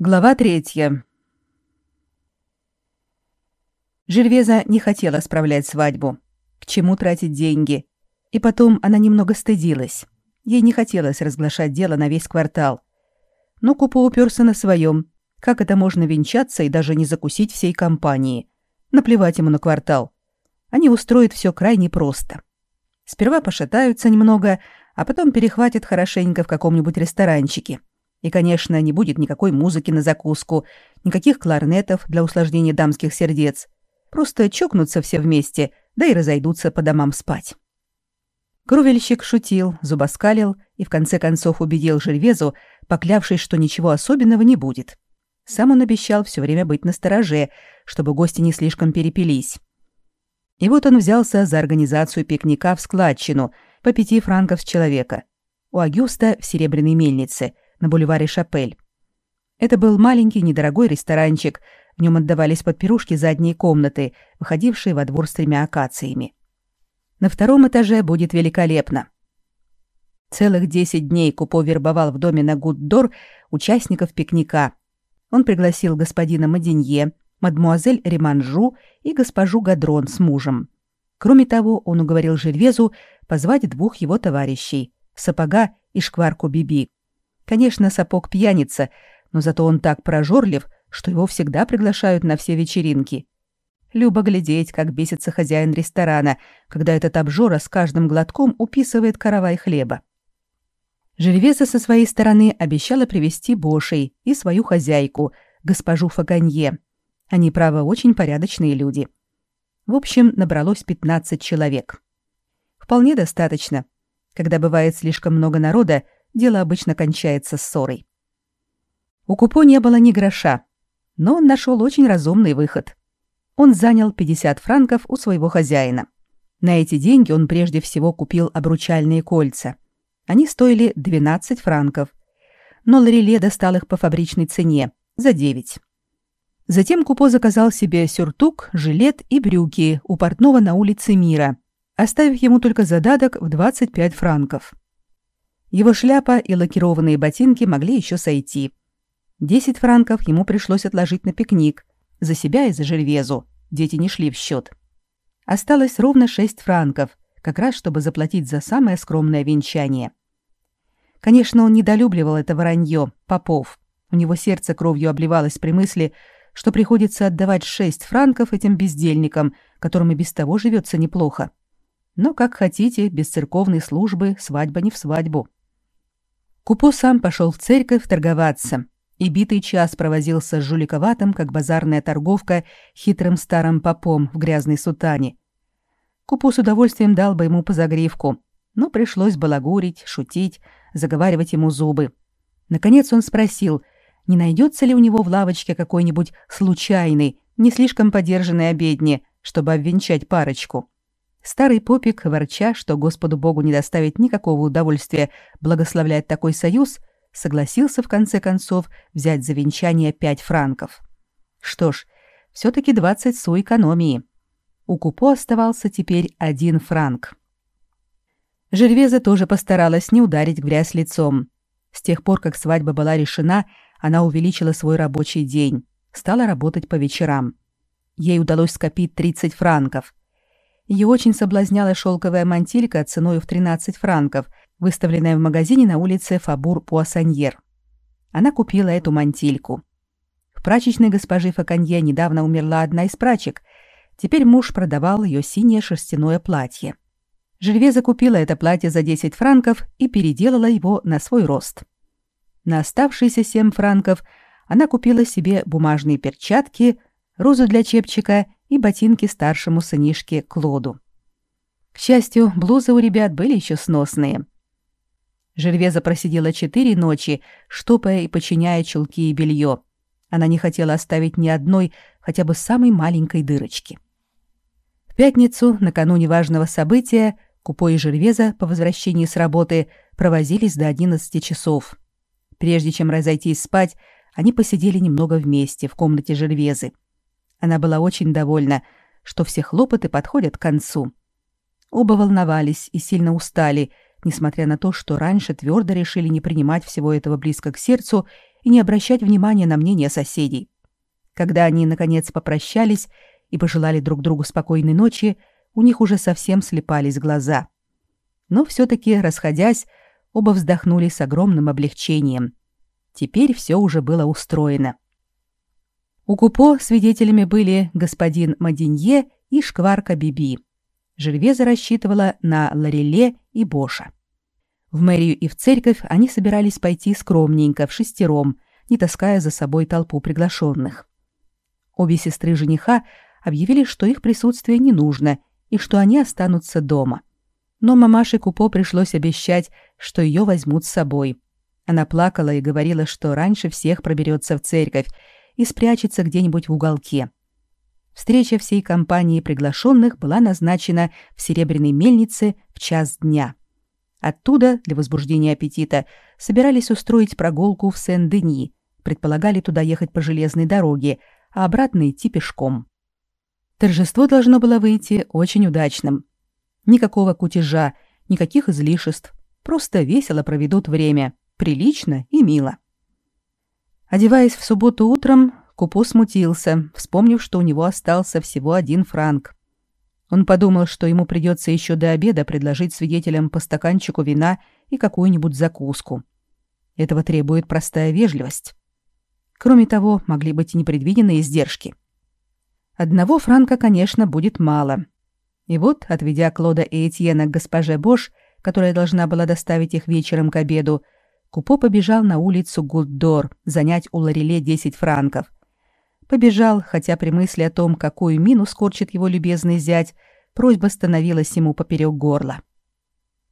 Глава третья. Жервеза не хотела справлять свадьбу. К чему тратить деньги? И потом она немного стыдилась. Ей не хотелось разглашать дело на весь квартал. Но Купо уперся на своем. Как это можно венчаться и даже не закусить всей компании? Наплевать ему на квартал. Они устроят все крайне просто. Сперва пошатаются немного, а потом перехватят хорошенько в каком-нибудь ресторанчике. И, конечно, не будет никакой музыки на закуску, никаких кларнетов для усложнения дамских сердец. Просто чокнутся все вместе, да и разойдутся по домам спать. Крувельщик шутил, зубоскалил и в конце концов убедил Жильвезу, поклявшись, что ничего особенного не будет. Сам он обещал все время быть настороже, чтобы гости не слишком перепились. И вот он взялся за организацию пикника в складчину по пяти франков с человека. У Агюста в Серебряной мельнице – на бульваре Шапель. Это был маленький недорогой ресторанчик, в нем отдавались под пирушки задние комнаты, выходившие во двор с тремя акациями. На втором этаже будет великолепно. Целых десять дней Купо вербовал в доме на Гуддор участников пикника. Он пригласил господина Маденье, мадмуазель Реманжу и госпожу Гадрон с мужем. Кроме того, он уговорил Жильвезу позвать двух его товарищей – Сапога и Шкварку Биби. Конечно, сапог пьяница, но зато он так прожорлив, что его всегда приглашают на все вечеринки. Любо глядеть, как бесится хозяин ресторана, когда этот обжора с каждым глотком уписывает каравай хлеба. Жильвеза со своей стороны обещала привести Бошей и свою хозяйку, госпожу Фаганье. Они, право, очень порядочные люди. В общем, набралось 15 человек. Вполне достаточно. Когда бывает слишком много народа, дело обычно кончается ссорой. У Купо не было ни гроша, но он нашел очень разумный выход. Он занял 50 франков у своего хозяина. На эти деньги он прежде всего купил обручальные кольца. Они стоили 12 франков, но Лореле достал их по фабричной цене за 9. Затем Купо заказал себе сюртук, жилет и брюки у портного на улице Мира, оставив ему только задаток в 25 франков. Его шляпа и лакированные ботинки могли еще сойти. Десять франков ему пришлось отложить на пикник. За себя и за Жильвезу. Дети не шли в счет. Осталось ровно шесть франков, как раз чтобы заплатить за самое скромное венчание. Конечно, он недолюбливал это воронье, попов. У него сердце кровью обливалось при мысли, что приходится отдавать шесть франков этим бездельникам, которым и без того живется неплохо. Но, как хотите, без церковной службы свадьба не в свадьбу. Купо сам пошел в церковь торговаться и битый час провозился с жуликоватым, как базарная торговка, хитрым старым попом в грязной сутане. Купо с удовольствием дал бы ему по загривку, но пришлось балагурить, шутить, заговаривать ему зубы. Наконец он спросил, не найдется ли у него в лавочке какой-нибудь случайный, не слишком подержанный обедни, чтобы обвенчать парочку. Старый попик, ворча, что Господу Богу не доставит никакого удовольствия благословлять такой союз, согласился в конце концов взять за венчание пять франков. Что ж, все-таки двадцать су экономии. У Купо оставался теперь один франк. Жервеза тоже постаралась не ударить грязь лицом. С тех пор, как свадьба была решена, она увеличила свой рабочий день, стала работать по вечерам. Ей удалось скопить 30 франков. Ее очень соблазняла шелковая мантилька ценой в 13 франков, выставленная в магазине на улице Фабур-Пуассаньер. Она купила эту мантильку. В прачечной госпожи Факанье недавно умерла одна из прачек. Теперь муж продавал ее синее шерстяное платье. Жильве закупила это платье за 10 франков и переделала его на свой рост. На оставшиеся 7 франков она купила себе бумажные перчатки, розу для чепчика и ботинки старшему сынишке Клоду. К счастью, блузы у ребят были еще сносные. Жервеза просидела четыре ночи, штопая и починяя чулки и белье. Она не хотела оставить ни одной, хотя бы самой маленькой дырочки. В пятницу, накануне важного события, Купо и Жервеза по возвращении с работы провозились до 11 часов. Прежде чем разойтись спать, они посидели немного вместе в комнате Жервезы. Она была очень довольна, что все хлопоты подходят к концу. Оба волновались и сильно устали, несмотря на то, что раньше твердо решили не принимать всего этого близко к сердцу и не обращать внимания на мнение соседей. Когда они, наконец, попрощались и пожелали друг другу спокойной ночи, у них уже совсем слепались глаза. Но все-таки, расходясь, оба вздохнули с огромным облегчением. Теперь все уже было устроено. У Купо свидетелями были господин Мадинье и шкварка Биби. Жервеза рассчитывала на Лареле и Боша. В мэрию и в церковь они собирались пойти скромненько, в шестером, не таская за собой толпу приглашенных. Обе сестры жениха объявили, что их присутствие не нужно и что они останутся дома. Но мамаше Купо пришлось обещать, что ее возьмут с собой. Она плакала и говорила, что раньше всех проберется в церковь и спрячется где-нибудь в уголке. Встреча всей компании приглашенных была назначена в Серебряной мельнице в час дня. Оттуда, для возбуждения аппетита, собирались устроить прогулку в Сен-Дени, предполагали туда ехать по железной дороге, а обратно идти пешком. Торжество должно было выйти очень удачным. Никакого кутежа, никаких излишеств, просто весело проведут время, прилично и мило. Одеваясь в субботу утром, Купо смутился, вспомнив, что у него остался всего один франк. Он подумал, что ему придется еще до обеда предложить свидетелям по стаканчику вина и какую-нибудь закуску. Этого требует простая вежливость. Кроме того, могли быть и непредвиденные издержки. Одного франка, конечно, будет мало. И вот, отведя Клода и Этьена к госпоже Бош, которая должна была доставить их вечером к обеду, Купо побежал на улицу Гуддор занять у Лареле 10 франков – Побежал, хотя при мысли о том, какую мину скорчит его любезный зять, просьба становилась ему поперек горла.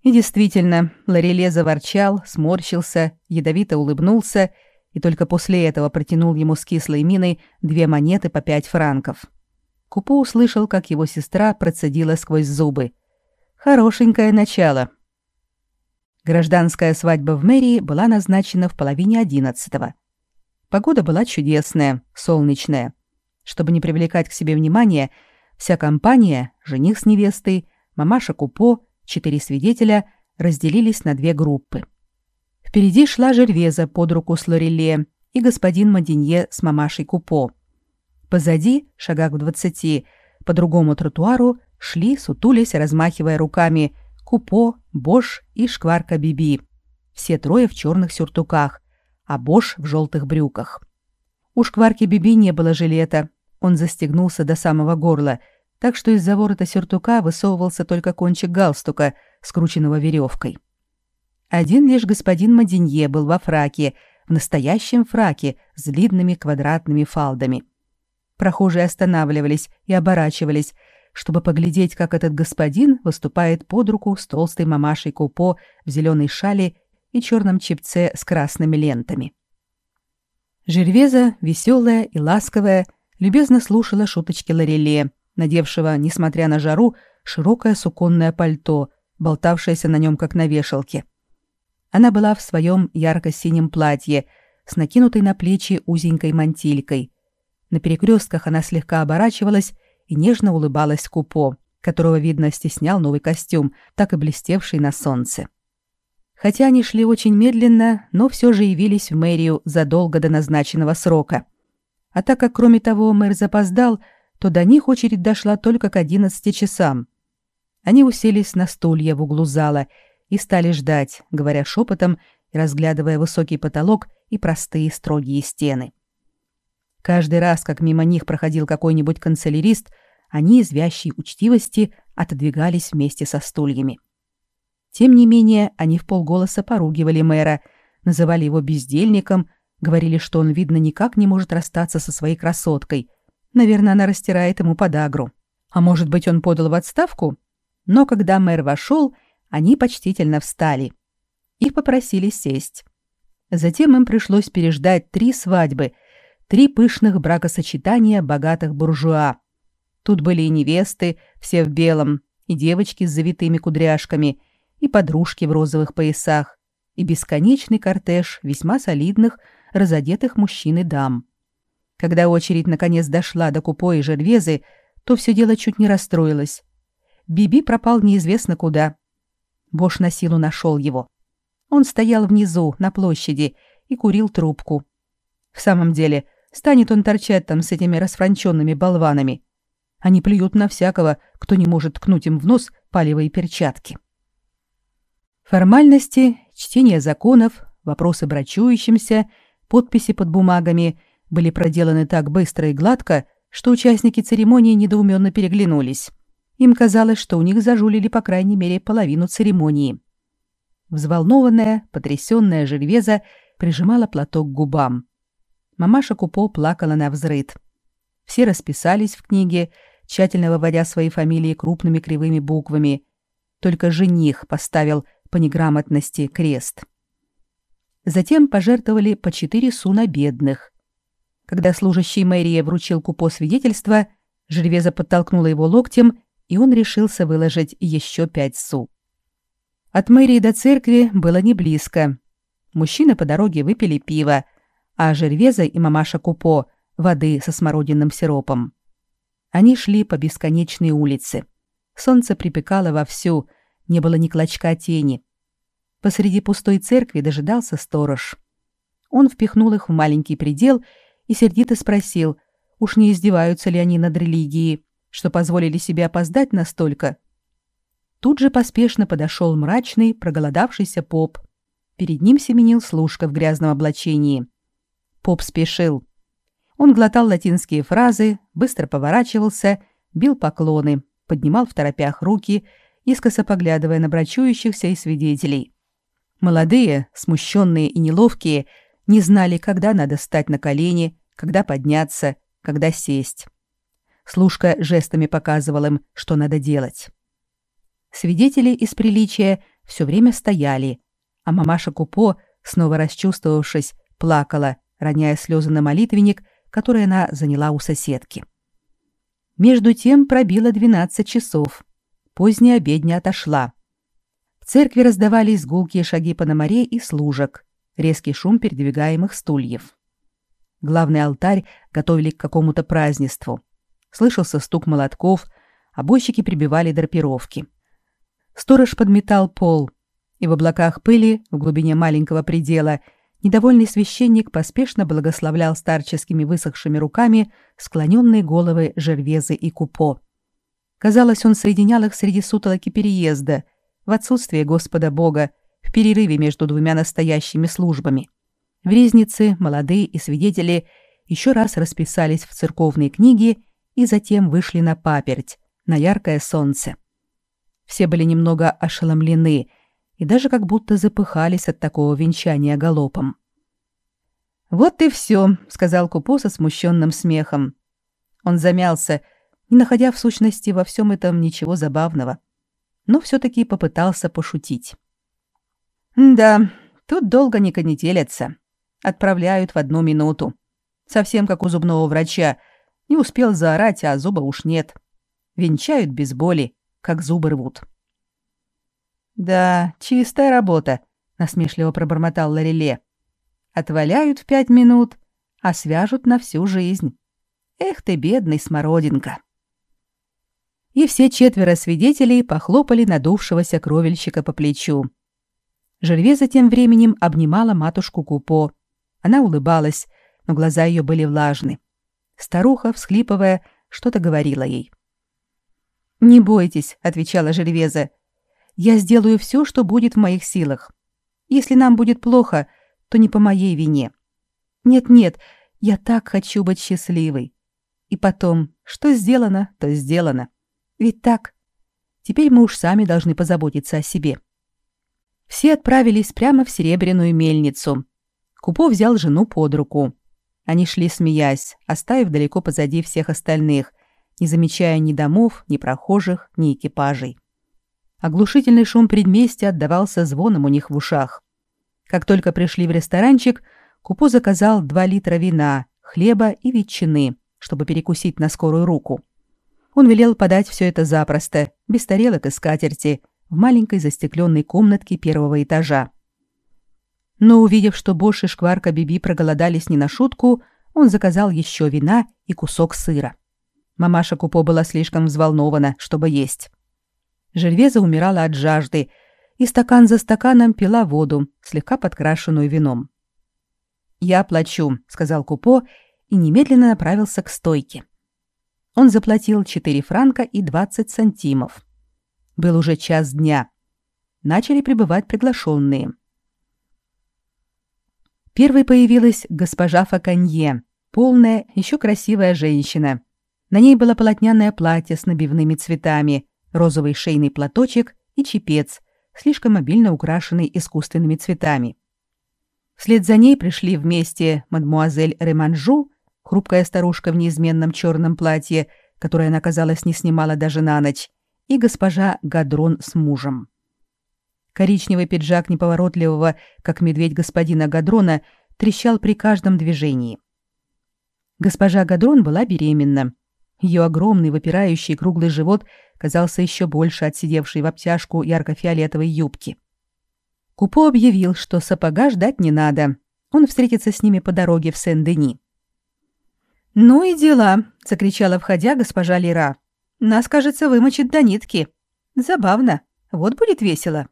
И действительно, Лареле заворчал, сморщился, ядовито улыбнулся и только после этого протянул ему с кислой миной две монеты по пять франков. Купо услышал, как его сестра процедила сквозь зубы. «Хорошенькое начало». Гражданская свадьба в мэрии была назначена в половине одиннадцатого – Погода была чудесная, солнечная. Чтобы не привлекать к себе внимания, вся компания, жених с невестой, мамаша Купо, четыре свидетеля, разделились на две группы. Впереди шла Жервеза под руку с Лореле и господин Мадинье с мамашей Купо. Позади, шагах в двадцати, по другому тротуару шли, сутулись, размахивая руками, Купо, Бош и Шкварка Биби. Все трое в черных сюртуках, а Бош в желтых брюках. У шкварки Биби не было жилета, он застегнулся до самого горла, так что из-за ворота сюртука высовывался только кончик галстука, скрученного веревкой. Один лишь господин Мадинье был во фраке, в настоящем фраке с длинными квадратными фалдами. Прохожие останавливались и оборачивались, чтобы поглядеть, как этот господин выступает под руку с толстой мамашей Купо в зеленой шале и черном чепце с красными лентами. Жервеза, веселая и ласковая, любезно слушала шуточки Лореле, надевшего, несмотря на жару, широкое суконное пальто, болтавшееся на нем как на вешалке. Она была в своем ярко-синем платье с накинутой на плечи узенькой мантилькой. На перекрестках она слегка оборачивалась и нежно улыбалась Купо, которого, видно, стеснял новый костюм, так и блестевший на солнце. Хотя они шли очень медленно, но все же явились в мэрию задолго до назначенного срока. А так как, кроме того, мэр запоздал, то до них очередь дошла только к 11 часам. Они уселись на стулья в углу зала и стали ждать, говоря шепотом и разглядывая высокий потолок и простые строгие стены. Каждый раз, как мимо них проходил какой-нибудь канцелярист, они из вящей учтивости отодвигались вместе со стульями. Тем не менее, они в полголоса поругивали мэра, называли его бездельником, говорили, что он, видно, никак не может расстаться со своей красоткой. Наверное, она растирает ему подагру. А может быть, он подал в отставку? Но когда мэр вошел, они почтительно встали. Их попросили сесть. Затем им пришлось переждать три свадьбы, три пышных бракосочетания богатых буржуа. Тут были и невесты, все в белом, и девочки с завитыми кудряшками, и подружки в розовых поясах, и бесконечный кортеж весьма солидных, разодетых мужчин и дам. Когда очередь наконец дошла до Купо и Жервезы, то все дело чуть не расстроилось. Биби пропал неизвестно куда. Бош на силу нашел его. Он стоял внизу, на площади, и курил трубку, В самом деле, станет он торчать там с этими расфранченными болванами. Они плюют на всякого, кто не может ткнуть им в нос палевые перчатки. Формальности, чтение законов, вопросы брачующимся, подписи под бумагами были проделаны так быстро и гладко, что участники церемонии недоуменно переглянулись. Им казалось, что у них зажулили по крайней мере половину церемонии. Взволнованная, потрясённая Жервеза прижимала платок к губам. Мамаша Купо плакала на взрыд. Все расписались в книге, тщательно выводя свои фамилии крупными кривыми буквами. Только жених поставил по неграмотности крест. Затем пожертвовали по четыре суна бедных. Когда служащий мэрии вручил Купо свидетельство, Жервеза подтолкнула его локтем, и он решился выложить еще пять су. От мэрии до церкви было не близко. Мужчины по дороге выпили пиво, а Жервеза и мамаша Купо – воды со смородинным сиропом. Они шли по бесконечной улице. Солнце припекало вовсю, не было ни клочка тени. Посреди пустой церкви дожидался сторож. Он впихнул их в маленький предел и сердито спросил, уж не издеваются ли они над религией, что позволили себе опоздать настолько. Тут же поспешно подошел мрачный, проголодавшийся поп. Перед ним семенил служка в грязном облачении. Поп спешил. Он глотал латинские фразы, быстро поворачивался, бил поклоны, поднимал в торопях руки, искоса поглядывая на брачующихся и свидетелей. Молодые, смущенные и неловкие, не знали, когда надо встать на колени, когда подняться, когда сесть. Служка жестами показывал им, что надо делать. Свидетели из приличия все время стояли, а мамаша Купо, снова расчувствовавшись, плакала, роняя слезы на молитвенник – который она заняла у соседки. Между тем пробило 12 часов. Поздняя обедня отошла. В церкви раздавались гулкие шаги пономарей и служек, резкий шум передвигаемых стульев. Главный алтарь готовили к какому-то празднеству. Слышался стук молотков, а бойщики прибивали драпировки. Сторож подметал пол, и в облаках пыли в глубине маленького предела – недовольный священник поспешно благословлял старческими высохшими руками склоненные головы Жервезы и Купо. Казалось, он соединял их среди сутолоки переезда, в отсутствие Господа Бога, в перерыве между двумя настоящими службами. В резнице молодые и свидетели еще раз расписались в церковные книги и затем вышли на паперть, на яркое солнце. Все были немного ошеломлены – и даже как будто запыхались от такого венчания галопом. «Вот и все», — сказал Купо со смущенным смехом. Он замялся, не находя в сущности во всем этом ничего забавного, но все-таки попытался пошутить. «Да, тут долго не конетелятся. Отправляют в одну минуту. Совсем как у зубного врача. Не успел заорать, а зуба уж нет. Венчают без боли, как зубы рвут». «Да, чистая работа», — насмешливо пробормотал Лареле. «Отваляют в пять минут, а свяжут на всю жизнь. Эх ты, бедный смородинка!» И все четверо свидетелей похлопали надувшегося кровельщика по плечу. Жервеза тем временем обнимала матушку Купо. Она улыбалась, но глаза ее были влажны. Старуха, всхлипывая, что-то говорила ей. «Не бойтесь», — отвечала Жервеза, — я сделаю все, что будет в моих силах. Если нам будет плохо, то не по моей вине. Нет-нет, я так хочу быть счастливой. И потом, что сделано, то сделано. Ведь так. Теперь мы уж сами должны позаботиться о себе. Все отправились прямо в серебряную мельницу. Купо взял жену под руку. Они шли, смеясь, оставив далеко позади всех остальных, не замечая ни домов, ни прохожих, ни экипажей. Оглушительный шум предместья отдавался звоном у них в ушах. Как только пришли в ресторанчик, Купо заказал 2 литра вина, хлеба и ветчины, чтобы перекусить на скорую руку. Он велел подать все это запросто, без тарелок и скатерти, в маленькой застекленной комнатке первого этажа. Но увидев, что Бош и Шкварка Биби проголодались не на шутку, он заказал еще вина и кусок сыра. Мамаша Купо была слишком взволнована, чтобы есть. Жервеза умирала от жажды и стакан за стаканом пила воду, слегка подкрашенную вином. «Я плачу», — сказал Купо и немедленно направился к стойке. Он заплатил 4 франка и 20 сантимов. Был уже час дня. Начали прибывать приглашенные. Первой появилась госпожа Факанье, полная, еще красивая женщина. На ней было полотняное платье с набивными цветами, розовый шейный платочек и чепец, слишком обильно украшенный искусственными цветами. Вслед за ней пришли вместе мадмуазель Реманжу, хрупкая старушка в неизменном черном платье, которое она, казалось, не снимала даже на ночь, и госпожа Гадрон с мужем. Коричневый пиджак неповоротливого, как медведь господина Гадрона, трещал при каждом движении. Госпожа Гадрон была беременна. Ее огромный выпирающий круглый живот казался еще больше от сидевшей в обтяжку ярко-фиолетовой юбки. Купо объявил, что сапога ждать не надо. Он встретится с ними по дороге в Сен-Дени. «Ну и дела!» — закричала, входя госпожа Лера. «Нас, кажется, вымочит до нитки. Забавно. Вот будет весело».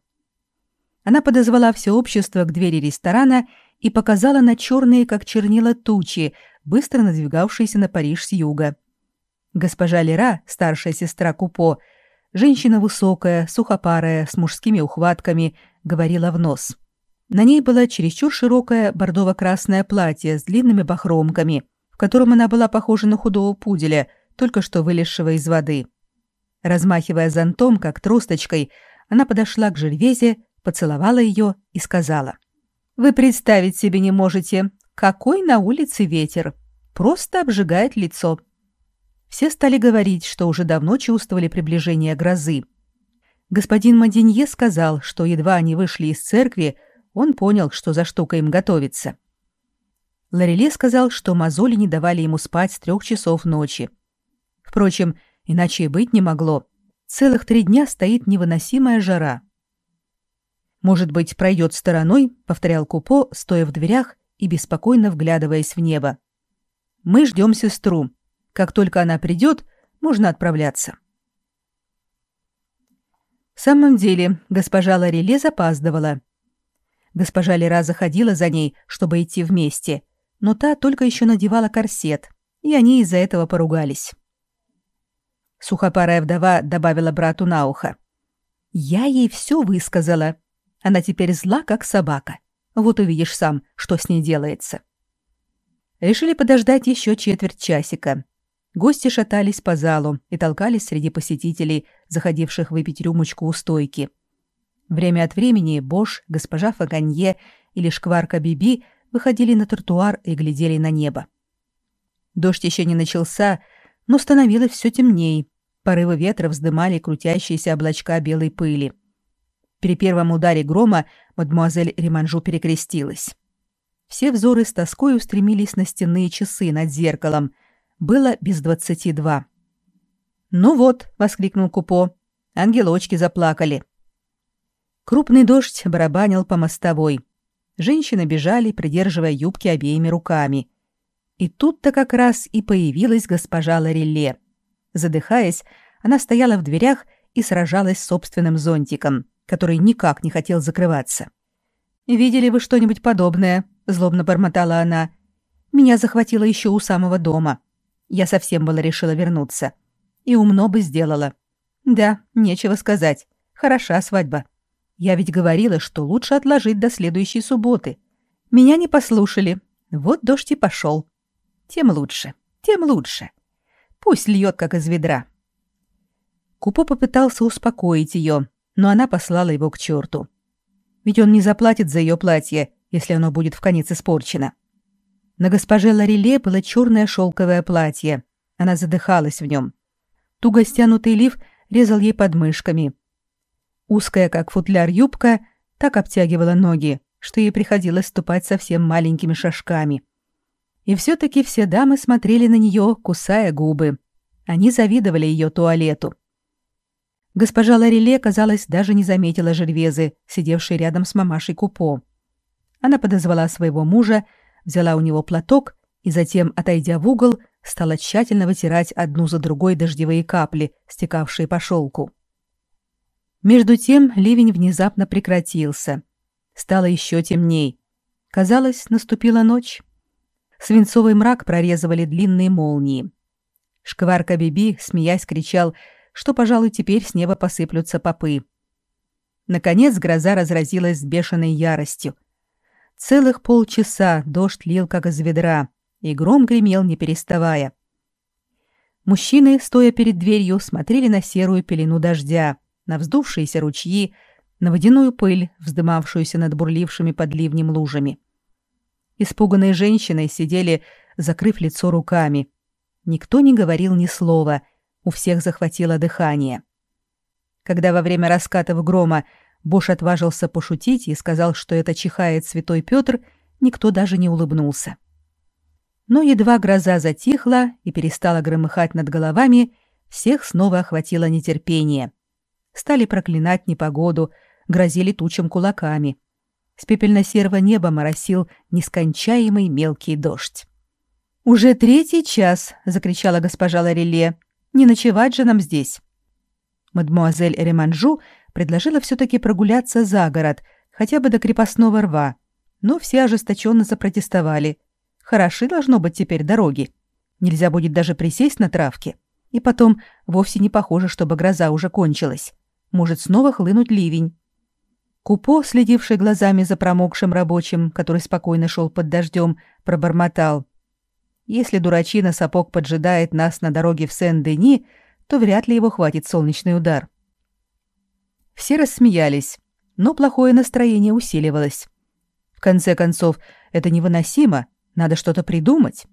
Она подозвала все общество к двери ресторана и показала на черные, как чернила, тучи, быстро надвигавшиеся на Париж с юга. Госпожа Лера, старшая сестра Купо, женщина высокая, сухопарая, с мужскими ухватками, говорила в нос. На ней было чересчур широкое бордово-красное платье с длинными бахромками, в котором она была похожа на худого пуделя, только что вылезшего из воды. Размахивая зонтом, как тросточкой, она подошла к Жильвезе, поцеловала ее и сказала. «Вы представить себе не можете, какой на улице ветер. Просто обжигает лицо. Все стали говорить, что уже давно чувствовали приближение грозы. Господин Мадинье сказал, что едва они вышли из церкви, он понял, что за штука им готовится. Лореле сказал, что мозоли не давали ему спать с трех часов ночи. Впрочем, иначе и быть не могло. Целых три дня стоит невыносимая жара. «Может быть, пройдет стороной», — повторял Купо, стоя в дверях и беспокойно вглядываясь в небо. «Мы ждем сестру. Как только она придет, можно отправляться. В самом деле, госпожа Лареле запаздывала. Госпожа Лера заходила за ней, чтобы идти вместе, но та только еще надевала корсет, и они из-за этого поругались. Сухопарая вдова добавила брату на ухо. «Я ей все высказала. Она теперь зла, как собака. Вот увидишь сам, что с ней делается». Решили подождать еще четверть часика, Гости шатались по залу и толкались среди посетителей, заходивших выпить рюмочку у стойки. Время от времени Бош, госпожа Фаганье или шкварка Биби выходили на тротуар и глядели на небо. Дождь еще не начался, но становилось все темней. Порывы ветра вздымали крутящиеся облачка белой пыли. При первом ударе грома мадемуазель Реманжу перекрестилась. Все взоры с тоской устремились на стенные часы над зеркалом — было без двадцати два. «Ну вот», — воскликнул Купо, — «ангелочки заплакали». Крупный дождь барабанил по мостовой. Женщины бежали, придерживая юбки обеими руками. И тут-то как раз и появилась госпожа Ларелле. Задыхаясь, она стояла в дверях и сражалась с собственным зонтиком, который никак не хотел закрываться. «Видели вы что-нибудь подобное?» — злобно бормотала она. «Меня захватило еще у самого дома. Я совсем было решила вернуться. И умно бы сделала. Да, нечего сказать. Хороша свадьба. Я ведь говорила, что лучше отложить до следующей субботы. Меня не послушали. Вот дождь и пошел. Тем лучше, тем лучше. Пусть льет, как из ведра. Купо попытался успокоить ее, но она послала его к черту. Ведь он не заплатит за ее платье, если оно будет в конец испорчено. На госпоже Лареле было черное шелковое платье. Она задыхалась в нем. Туго стянутый лиф резал ей подмышками. Узкая, как футляр, юбка так обтягивала ноги, что ей приходилось ступать совсем маленькими шажками. И все-таки все дамы смотрели на нее, кусая губы. Они завидовали ее туалету. Госпожа Лареле, казалось, даже не заметила Жервезы, сидевшей рядом с мамашей Купо. Она подозвала своего мужа взяла у него платок и затем, отойдя в угол, стала тщательно вытирать одну за другой дождевые капли, стекавшие по шелку. Между тем ливень внезапно прекратился. Стало еще темней. Казалось, наступила ночь. Свинцовый мрак прорезывали длинные молнии. Шкварка Биби, смеясь, кричал, что, пожалуй, теперь с неба посыплются попы. Наконец гроза разразилась с бешеной яростью. Целых полчаса дождь лил, как из ведра, и гром гремел, не переставая. Мужчины, стоя перед дверью, смотрели на серую пелену дождя, на вздувшиеся ручьи, на водяную пыль, вздымавшуюся над бурлившими под ливнем лужами. Испуганные женщины сидели, закрыв лицо руками. Никто не говорил ни слова, у всех захватило дыхание. Когда во время раскатов грома Бош отважился пошутить и сказал, что это чихает святой Петр, никто даже не улыбнулся. Но едва гроза затихла и перестала громыхать над головами, всех снова охватило нетерпение. Стали проклинать непогоду, грозили тучам кулаками. С пепельно-серого неба моросил нескончаемый мелкий дождь. «Уже третий час!» — закричала госпожа Лареле. «Не ночевать же нам здесь!» Мадмуазель Реманжу предложила все-таки прогуляться за город, хотя бы до крепостного рва, но все ожесточенно запротестовали. Хороши должно быть теперь дороги. Нельзя будет даже присесть на травке. И потом, вовсе не похоже, чтобы гроза уже кончилась. Может снова хлынуть ливень. Купо, следивший глазами за промокшим рабочим, который спокойно шел под дождем, пробормотал. «Если дурачина сапог поджидает нас на дороге в Сен-Дени, то вряд ли его хватит солнечный удар». Все рассмеялись, но плохое настроение усиливалось. В конце концов, это невыносимо, надо что-то придумать.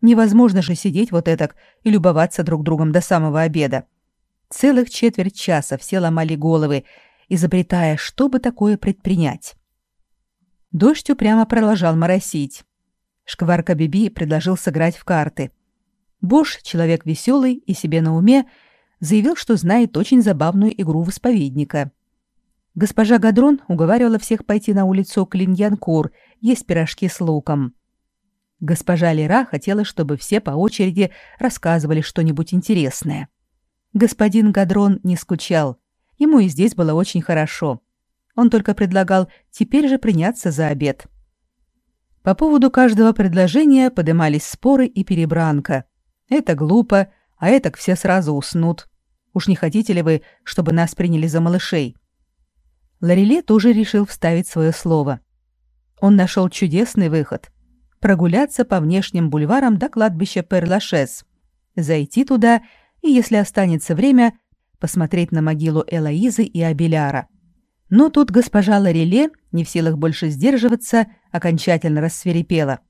Невозможно же сидеть вот этак и любоваться друг другом до самого обеда. Целых четверть часа все ломали головы, изобретая, что бы такое предпринять. Дождь упрямо продолжал моросить. Шкварка Биби предложил сыграть в карты. Бош, человек веселый и себе на уме, заявил, что знает очень забавную игру в исповедника. Госпожа Гадрон уговаривала всех пойти на улицу Клиньянкур, есть пирожки с луком. Госпожа Лера хотела, чтобы все по очереди рассказывали что-нибудь интересное. Господин Гадрон не скучал. Ему и здесь было очень хорошо. Он только предлагал теперь же приняться за обед. По поводу каждого предложения подымались споры и перебранка. Это глупо, а этак все сразу уснут. Уж не хотите ли вы, чтобы нас приняли за малышей? Лареле тоже решил вставить свое слово. Он нашел чудесный выход. Прогуляться по внешним бульварам до кладбища Перлашес. Зайти туда и, если останется время, посмотреть на могилу Элоизы и Абеляра. Но тут госпожа Лареле, не в силах больше сдерживаться, окончательно рассверепела.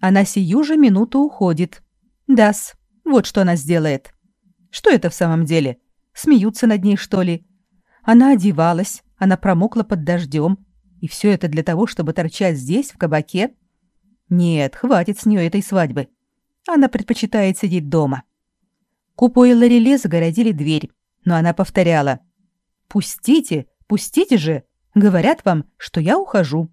Она сию же минуту уходит. Дас, вот что она сделает. Что это в самом деле? Смеются над ней, что ли? Она одевалась, она промокла под дождем, и все это для того, чтобы торчать здесь, в кабаке? Нет, хватит с нее этой свадьбы. Она предпочитает сидеть дома. Купо и Лареле загородили дверь, но она повторяла. «Пустите, пустите же! Говорят вам, что я ухожу».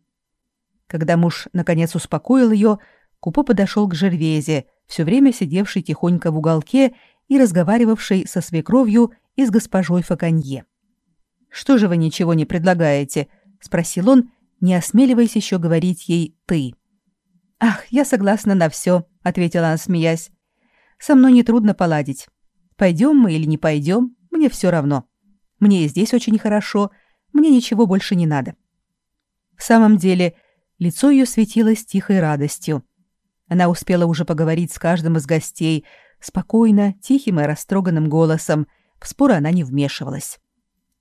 Когда муж наконец успокоил ее, Купо подошел к Жервезе, все время сидевший тихонько в уголке и разговаривавший со свекровью и с госпожой Факанье. «Что же вы ничего не предлагаете?» — спросил он, не осмеливаясь еще говорить ей «ты». «Ах, я согласна на все», — ответила она, смеясь. «Со мной нетрудно поладить. Пойдем мы или не пойдем, мне все равно. Мне и здесь очень хорошо, мне ничего больше не надо. В самом деле, лицо ее светилось тихой радостью. Она успела уже поговорить с каждым из гостей, спокойно, тихим и растроганным голосом. В споры она не вмешивалась.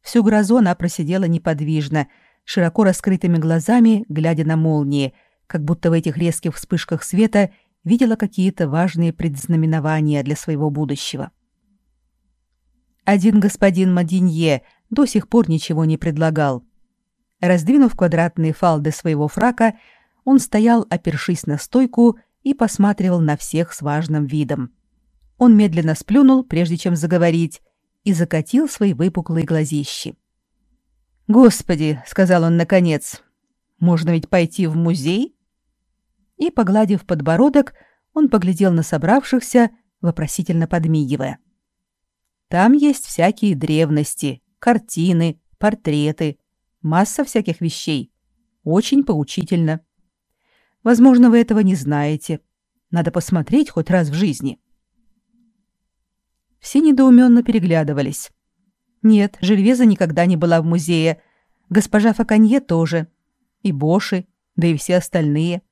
Всю грозу она просидела неподвижно, широко раскрытыми глазами, глядя на молнии, как будто в этих резких вспышках света видела какие-то важные предзнаменования для своего будущего. — один господин Мадинье до сих пор ничего не предлагал. Раздвинув квадратные фалды своего фрака, он стоял, опершись на стойку, и посматривал на всех с важным видом. Он медленно сплюнул, прежде чем заговорить, и закатил свои выпуклые глазищи. «Господи!» — сказал он наконец. «Можно ведь пойти в музей?» И, погладив подбородок, он поглядел на собравшихся, вопросительно подмигивая. — там есть всякие древности, картины, портреты, масса всяких вещей. Очень поучительно. Возможно, вы этого не знаете. Надо посмотреть хоть раз в жизни. Все недоуменно переглядывались. Нет, Жильвеза никогда не была в музее. Госпожа Факанье тоже. И Боши, да и все остальные.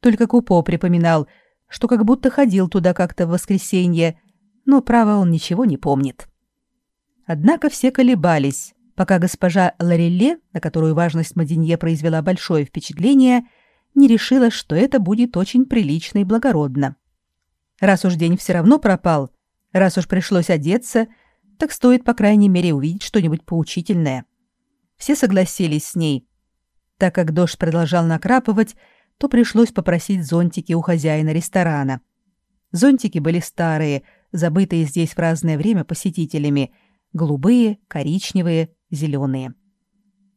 Только Купо припоминал, что как будто ходил туда как-то в воскресенье, но, право, он ничего не помнит. Однако все колебались, пока госпожа Ларелле, на которую важность Мадинье произвела большое впечатление, не решила, что это будет очень прилично и благородно. Раз уж день все равно пропал, раз уж пришлось одеться, так стоит, по крайней мере, увидеть что-нибудь поучительное. Все согласились с ней. Так как дождь продолжал накрапывать, то пришлось попросить зонтики у хозяина ресторана. Зонтики были старые, забытые здесь в разное время посетителями, голубые, коричневые, зеленые.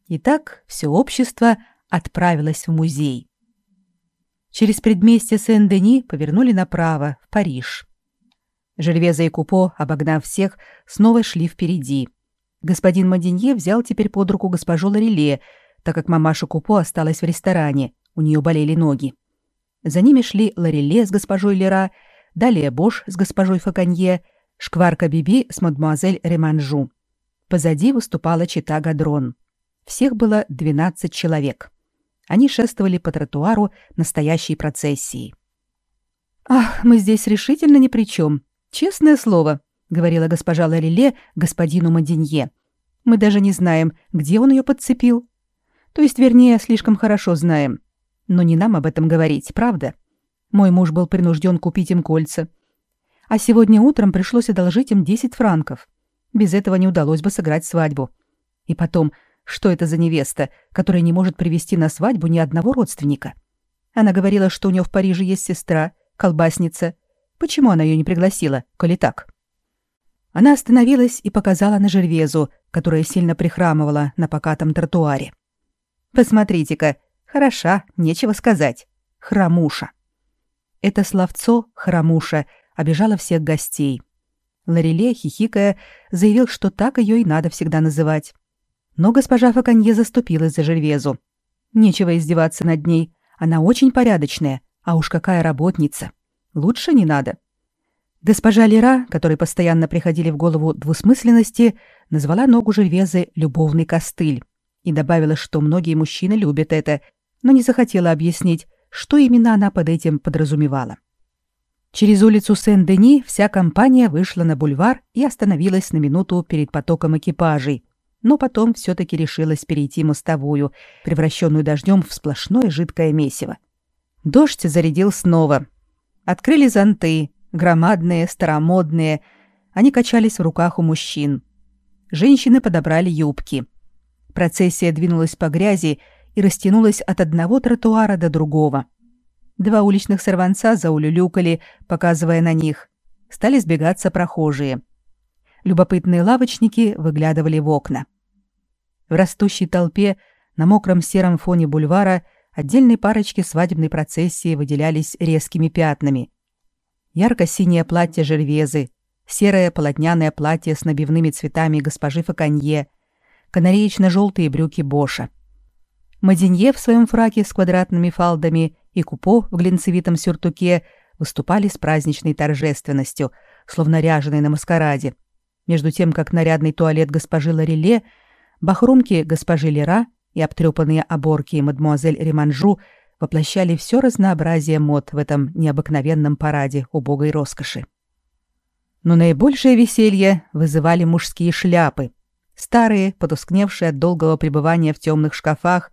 Итак, все общество отправилось в музей. Через предместье Сен-Дени повернули направо, в Париж. Жильвеза и Купо, обогнав всех, снова шли впереди. Господин Мадинье взял теперь под руку госпожу Лореле, так как мамаша Купо осталась в ресторане, у нее болели ноги. За ними шли Лореле с госпожой Лера, далее Бош с госпожой Факанье, Шкварка Биби с мадемуазель Реманжу. Позади выступала чита Гадрон. Всех было 12 человек. Они шествовали по тротуару настоящей процессией. «Ах, мы здесь решительно ни при чем. Честное слово», — говорила госпожа Лареле господину Мадинье. «Мы даже не знаем, где он ее подцепил. То есть, вернее, слишком хорошо знаем. Но не нам об этом говорить, правда? Мой муж был принужден купить им кольца. А сегодня утром пришлось одолжить им 10 франков. Без этого не удалось бы сыграть свадьбу. И потом, что это за невеста, которая не может привести на свадьбу ни одного родственника? Она говорила, что у нее в Париже есть сестра, колбасница. Почему она ее не пригласила, коли так? Она остановилась и показала на Жервезу, которая сильно прихрамывала на покатом тротуаре. «Посмотрите-ка, хороша, нечего сказать. Храмуша». Это словцо «храмуша» обижало всех гостей. Лареле, хихикая, заявил, что так ее и надо всегда называть. Но госпожа Факанье заступилась за Жервезу. Нечего издеваться над ней. Она очень порядочная, а уж какая работница. Лучше не надо. Госпожа Лера, которой постоянно приходили в голову двусмысленности, назвала ногу Жервезы «любовный костыль» и добавила, что многие мужчины любят это, но не захотела объяснить, что именно она под этим подразумевала. Через улицу Сен-Дени вся компания вышла на бульвар и остановилась на минуту перед потоком экипажей, но потом все-таки решилась перейти мостовую, превращенную дождем в сплошное жидкое месиво. Дождь зарядил снова. Открыли зонты, громадные, старомодные. Они качались в руках у мужчин. Женщины подобрали юбки. Процессия двинулась по грязи и растянулась от одного тротуара до другого. Два уличных сорванца заулюлюкали, показывая на них. Стали сбегаться прохожие. Любопытные лавочники выглядывали в окна. В растущей толпе на мокром сером фоне бульвара отдельные парочки свадебной процессии выделялись резкими пятнами. Ярко-синее платье Жервезы, серое полотняное платье с набивными цветами госпожи Факанье, канареечно-желтые брюки Боша. Мадинье в своем фраке с квадратными фалдами и Купо в глинцевитом сюртуке выступали с праздничной торжественностью, словно ряженые на маскараде, между тем как нарядный туалет госпожи Лареле – Бахрумки госпожи Лера и обтрепанные оборки мадемуазель Реманжу воплощали все разнообразие мод в этом необыкновенном параде убогой роскоши. Но наибольшее веселье вызывали мужские шляпы. Старые, потускневшие от долгого пребывания в темных шкафах,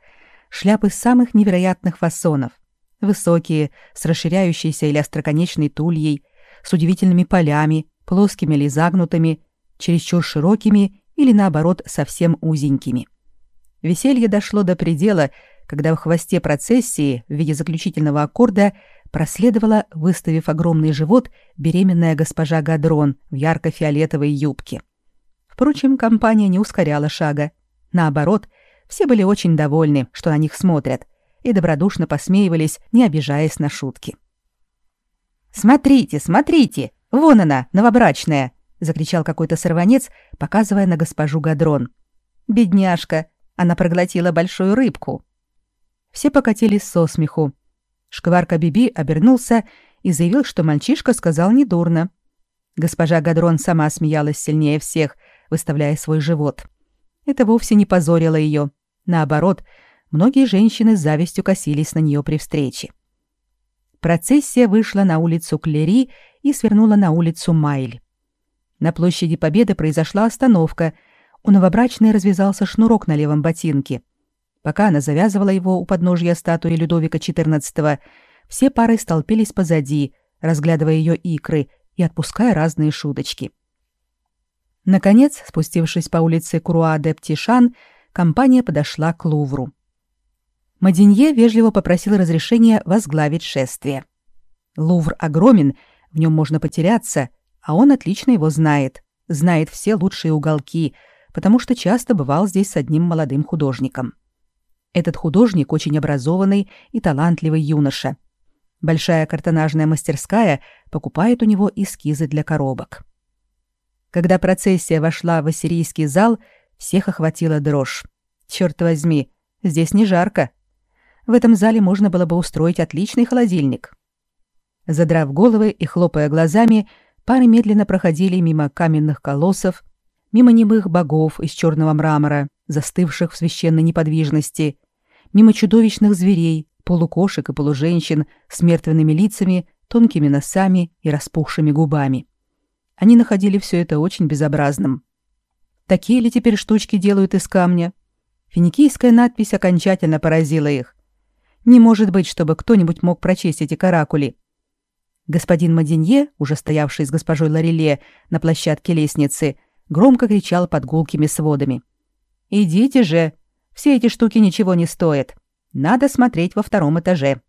шляпы самых невероятных фасонов. Высокие, с расширяющейся или остроконечной тульей, с удивительными полями, плоскими или загнутыми, чересчур широкими или, наоборот, совсем узенькими. Веселье дошло до предела, когда в хвосте процессии в виде заключительного аккорда проследовала, выставив огромный живот, беременная госпожа Гадрон в ярко-фиолетовой юбке. Впрочем, компания не ускоряла шага. Наоборот, все были очень довольны, что на них смотрят, и добродушно посмеивались, не обижаясь на шутки. «Смотрите, смотрите! Вон она, новобрачная!» закричал какой-то сорванец, показывая на госпожу Гадрон. Бедняжка, она проглотила большую рыбку. Все покатились со смеху. Шкварка Биби обернулся и заявил, что мальчишка сказал недурно. Госпожа Гадрон сама смеялась сильнее всех, выставляя свой живот. Это вовсе не позорило ее. Наоборот, многие женщины с завистью косились на нее при встрече. Процессия вышла на улицу Клери и свернула на улицу Майль. На площади Победы произошла остановка. У новобрачной развязался шнурок на левом ботинке. Пока она завязывала его у подножья статуи Людовика XIV, все пары столпились позади, разглядывая ее икры и отпуская разные шуточки. Наконец, спустившись по улице Круа-де-Птишан, компания подошла к Лувру. Мадинье вежливо попросил разрешения возглавить шествие. Лувр огромен, в нем можно потеряться, а он отлично его знает, знает все лучшие уголки, потому что часто бывал здесь с одним молодым художником. Этот художник очень образованный и талантливый юноша. Большая картонажная мастерская покупает у него эскизы для коробок. Когда процессия вошла в ассирийский зал, всех охватила дрожь. Черт возьми, здесь не жарко. В этом зале можно было бы устроить отличный холодильник. Задрав головы и хлопая глазами, пары медленно проходили мимо каменных колоссов, мимо немых богов из черного мрамора, застывших в священной неподвижности, мимо чудовищных зверей, полукошек и полуженщин с мертвенными лицами, тонкими носами и распухшими губами. Они находили все это очень безобразным. Такие ли теперь штучки делают из камня? Финикийская надпись окончательно поразила их. Не может быть, чтобы кто-нибудь мог прочесть эти каракули. Господин Мадинье, уже стоявший с госпожой Лареле на площадке лестницы, громко кричал под гулкими сводами. «Идите же! Все эти штуки ничего не стоят. Надо смотреть во втором этаже».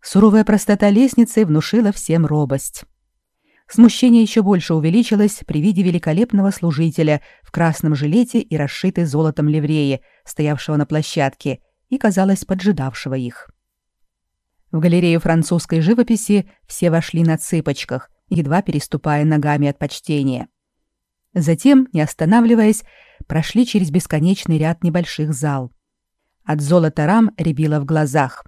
Суровая простота лестницы внушила всем робость. Смущение еще больше увеличилось при виде великолепного служителя в красном жилете и расшитой золотом ливрее, стоявшего на площадке, и, казалось, поджидавшего их. В галерею французской живописи все вошли на цыпочках, едва переступая ногами от почтения. Затем, не останавливаясь, прошли через бесконечный ряд небольших зал. От золота рам рябило в глазах.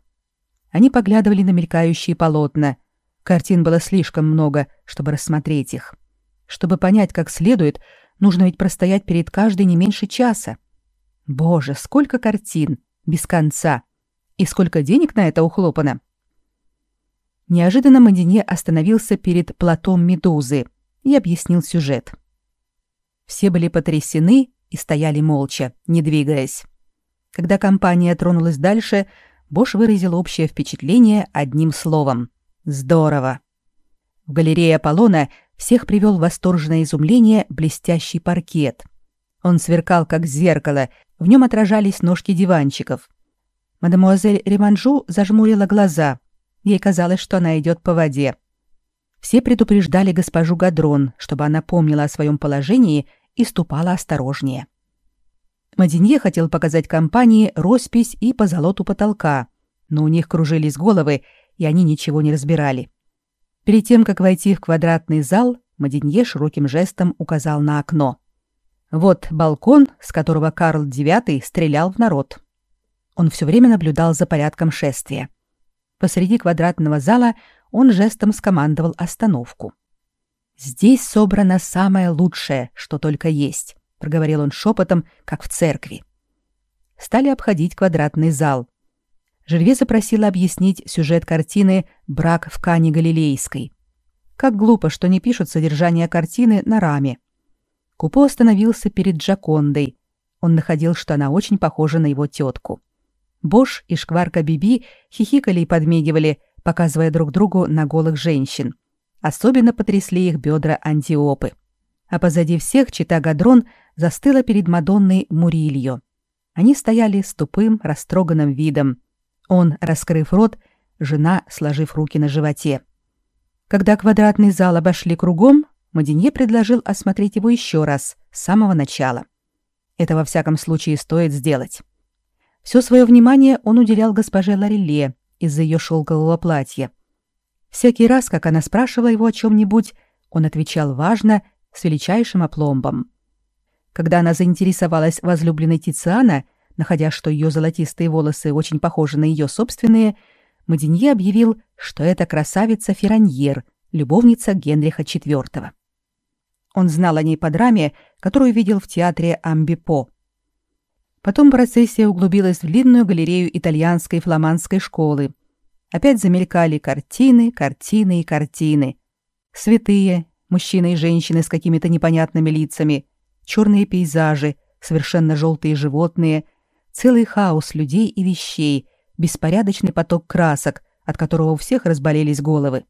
Они поглядывали на мелькающие полотна. Картин было слишком много, чтобы рассмотреть их. Чтобы понять как следует, нужно ведь простоять перед каждой не меньше часа. Боже, сколько картин! без конца. И сколько денег на это ухлопано? Неожиданно Мадине остановился перед платом Медузы и объяснил сюжет. Все были потрясены и стояли молча, не двигаясь. Когда компания тронулась дальше, Бош выразил общее впечатление одним словом «Здорово». В галерее Аполлона всех привел в восторженное изумление блестящий паркет. Он сверкал, как зеркало, в нем отражались ножки диванчиков. Мадемуазель Реманжу зажмурила глаза. Ей казалось, что она идет по воде. Все предупреждали госпожу Гадрон, чтобы она помнила о своем положении и ступала осторожнее. Мадинье хотел показать компании роспись и позолоту потолка, но у них кружились головы, и они ничего не разбирали. Перед тем, как войти в квадратный зал, Мадинье широким жестом указал на окно. Вот балкон, с которого Карл IX стрелял в народ. Он все время наблюдал за порядком шествия. Посреди квадратного зала он жестом скомандовал остановку. «Здесь собрано самое лучшее, что только есть», — проговорил он шепотом, как в церкви. Стали обходить квадратный зал. Жерве запросила объяснить сюжет картины «Брак в Кане Галилейской». Как глупо, что не пишут содержание картины на раме. Купо остановился перед Джакондой. Он находил, что она очень похожа на его тетку. Бош и шкварка Биби хихикали и подмигивали, показывая друг другу на голых женщин. Особенно потрясли их бедра антиопы. А позади всех чита Гадрон застыла перед Мадонной Мурильо. Они стояли с тупым, растроганным видом. Он, раскрыв рот, жена, сложив руки на животе. Когда квадратный зал обошли кругом, Мадинье предложил осмотреть его еще раз, с самого начала. Это во всяком случае стоит сделать. Все свое внимание он уделял госпоже Лареле из-за ее шелкового платья. Всякий раз, как она спрашивала его о чем-нибудь, он отвечал важно, с величайшим опломбом. Когда она заинтересовалась возлюбленной Тициана, находя, что ее золотистые волосы очень похожи на ее собственные, Маденье объявил, что это красавица Ферраньер, любовница Генриха IV. Он знал о ней по драме, которую видел в театре Амбипо. Потом процессия углубилась в длинную галерею итальянской фламандской школы. Опять замелькали картины, картины и картины. Святые, мужчины и женщины с какими-то непонятными лицами, черные пейзажи, совершенно желтые животные, целый хаос людей и вещей, беспорядочный поток красок, от которого у всех разболелись головы.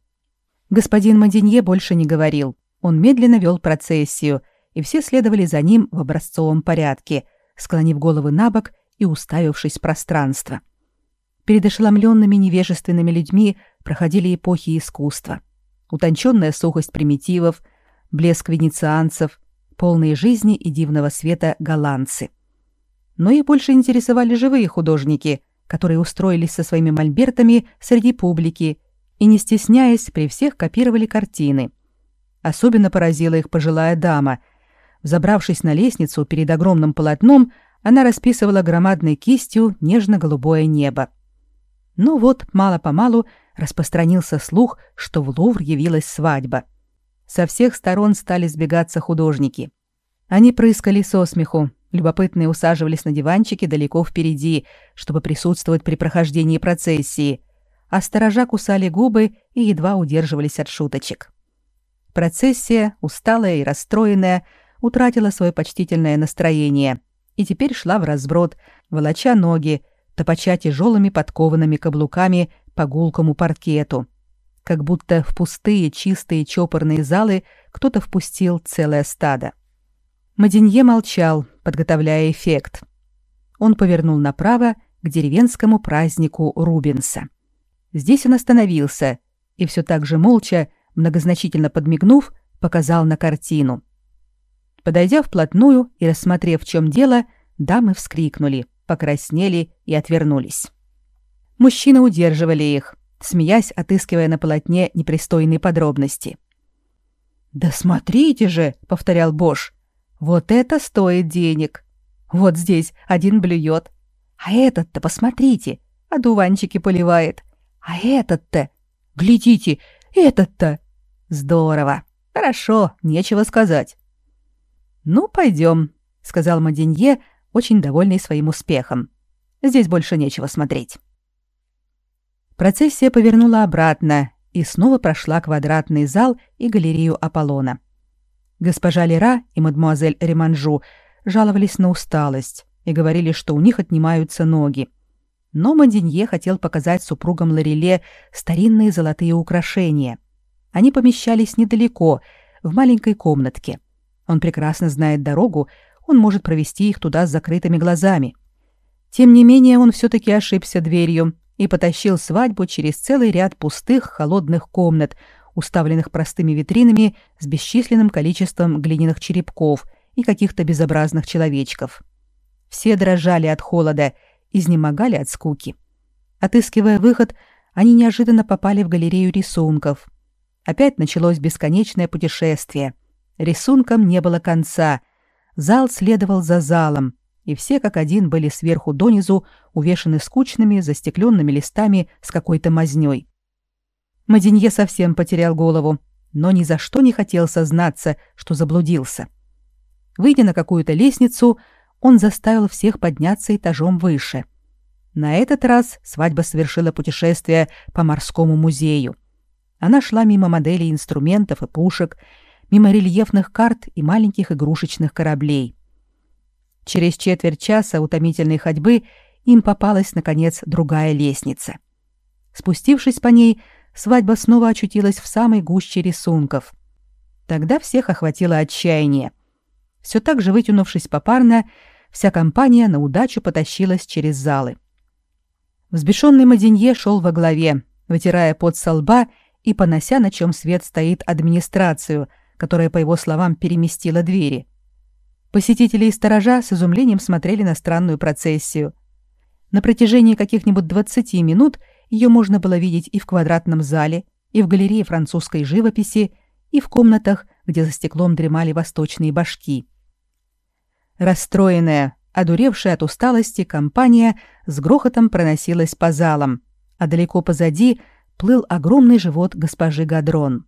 Господин Маденье больше не говорил. Он медленно вел процессию, и все следовали за ним в образцовом порядке, склонив головы на бок и уставившись в пространство. Перед ошеломленными невежественными людьми проходили эпохи искусства. Утонченная сухость примитивов, блеск венецианцев, полные жизни и дивного света голландцы. Но их больше интересовали живые художники, которые устроились со своими мольбертами среди публики и, не стесняясь, при всех копировали картины – Особенно поразила их пожилая дама. Забравшись на лестницу перед огромным полотном, она расписывала громадной кистью нежно-голубое небо. Ну вот, мало-помалу распространился слух, что в Лувр явилась свадьба. Со всех сторон стали сбегаться художники. Они прыскали со смеху, любопытные усаживались на диванчике далеко впереди, чтобы присутствовать при прохождении процессии, а сторожа кусали губы и едва удерживались от шуточек. Процессия, усталая и расстроенная, утратила свое почтительное настроение и теперь шла в разброд, волоча ноги, топоча тяжелыми подкованными каблуками по гулкому паркету. Как будто в пустые, чистые, чопорные залы кто-то впустил целое стадо. Маденье молчал, подготовляя эффект. Он повернул направо к деревенскому празднику Рубенса. Здесь он остановился и все так же молча многозначительно подмигнув, показал на картину. Подойдя вплотную и рассмотрев, в чем дело, дамы вскрикнули, покраснели и отвернулись. Мужчины удерживали их, смеясь, отыскивая на полотне непристойные подробности. «Да смотрите же!» — повторял Бош. «Вот это стоит денег! Вот здесь один блюет. А этот-то, посмотрите, одуванчики поливает. А этот-то, глядите, этот-то Здорово. Хорошо, нечего сказать. Ну, пойдем, сказал Маденье, очень довольный своим успехом. Здесь больше нечего смотреть. Процессия повернула обратно и снова прошла квадратный зал и галерею Аполлона. Госпожа Лера и мадемуазель Реманжу жаловались на усталость и говорили, что у них отнимаются ноги. Но Маденье хотел показать супругам Лореле старинные золотые украшения — они помещались недалеко, в маленькой комнатке. Он прекрасно знает дорогу, он может провести их туда с закрытыми глазами. Тем не менее, он все-таки ошибся дверью и потащил свадьбу через целый ряд пустых, холодных комнат, уставленных простыми витринами с бесчисленным количеством глиняных черепков и каких-то безобразных человечков. Все дрожали от холода, изнемогали от скуки. Отыскивая выход, они неожиданно попали в галерею рисунков — Опять началось бесконечное путешествие. Рисункам не было конца. Зал следовал за залом, и все как один были сверху донизу увешаны скучными застекленными листами с какой-то мазнёй. Мадинье совсем потерял голову, но ни за что не хотел сознаться, что заблудился. Выйдя на какую-то лестницу, он заставил всех подняться этажом выше. На этот раз свадьба совершила путешествие по морскому музею. Она шла мимо моделей инструментов и пушек, мимо рельефных карт и маленьких игрушечных кораблей. Через четверть часа утомительной ходьбы им попалась, наконец, другая лестница. Спустившись по ней, свадьба снова очутилась в самой гуще рисунков. Тогда всех охватило отчаяние. Все так же вытянувшись попарно, вся компания на удачу потащилась через залы. Взбешенный Маденье шел во главе, вытирая пот со лба и понося, на чем свет стоит администрацию, которая, по его словам, переместила двери. Посетители и сторожа с изумлением смотрели на странную процессию. На протяжении каких-нибудь 20 минут ее можно было видеть и в квадратном зале, и в галерее французской живописи, и в комнатах, где за стеклом дремали восточные башки. Расстроенная, одуревшая от усталости, компания с грохотом проносилась по залам, а далеко позади плыл огромный живот госпожи Гадрон.